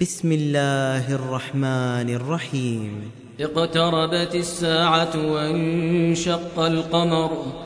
بسم الله الرحمن الرحيم. اقتربت الساعة وانشق القمر.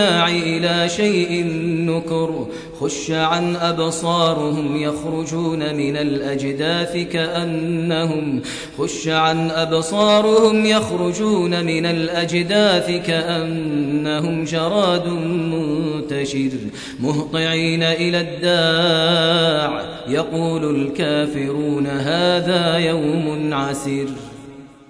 الداعي إلى شيء نكر خش عن أبصارهم يخرجون من الأجداث كأنهم خش عن أبصارهم يخرجون من الأجداث كأنهم جراد منتشر مهطعين إلى الداع يقول الكافرون هذا يوم عسير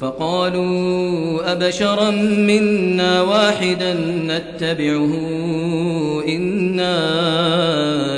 فقالوا أبشرا منا واحدا نتبعه إنا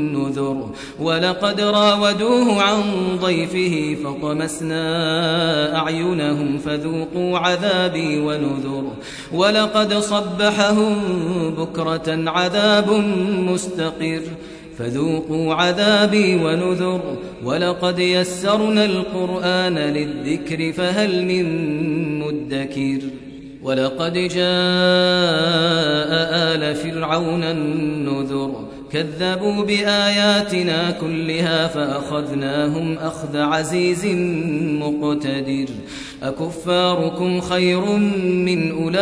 بالنذر ولقد راودوه عن ضيفه فطمسنا أعينهم فذوقوا عذابي ونذر. ولقد صبحهم بكرة عذاب مستقر فذوقوا عذابي ونذر. ولقد يسرنا القرآن للذكر فهل من مدكر؟ ولقد جاء آل فرعون النذر. كذبوا بآياتنا كلها فأخذناهم أخذ عزيز مقتدر. أكفاركم خير من أولئكم؟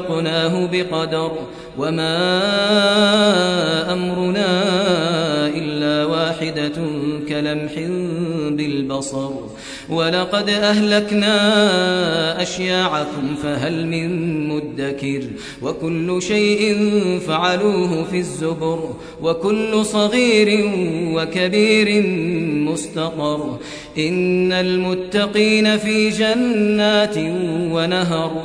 خلقناه بقدر وما أمرنا إلا واحدة كلمح بالبصر. ولقد أهلكنا أشياعكم فهل من مدكر وكل شيء فعلوه في الزبر وكل صغير وكبير مستقر. إن المتقين في جنات ونهر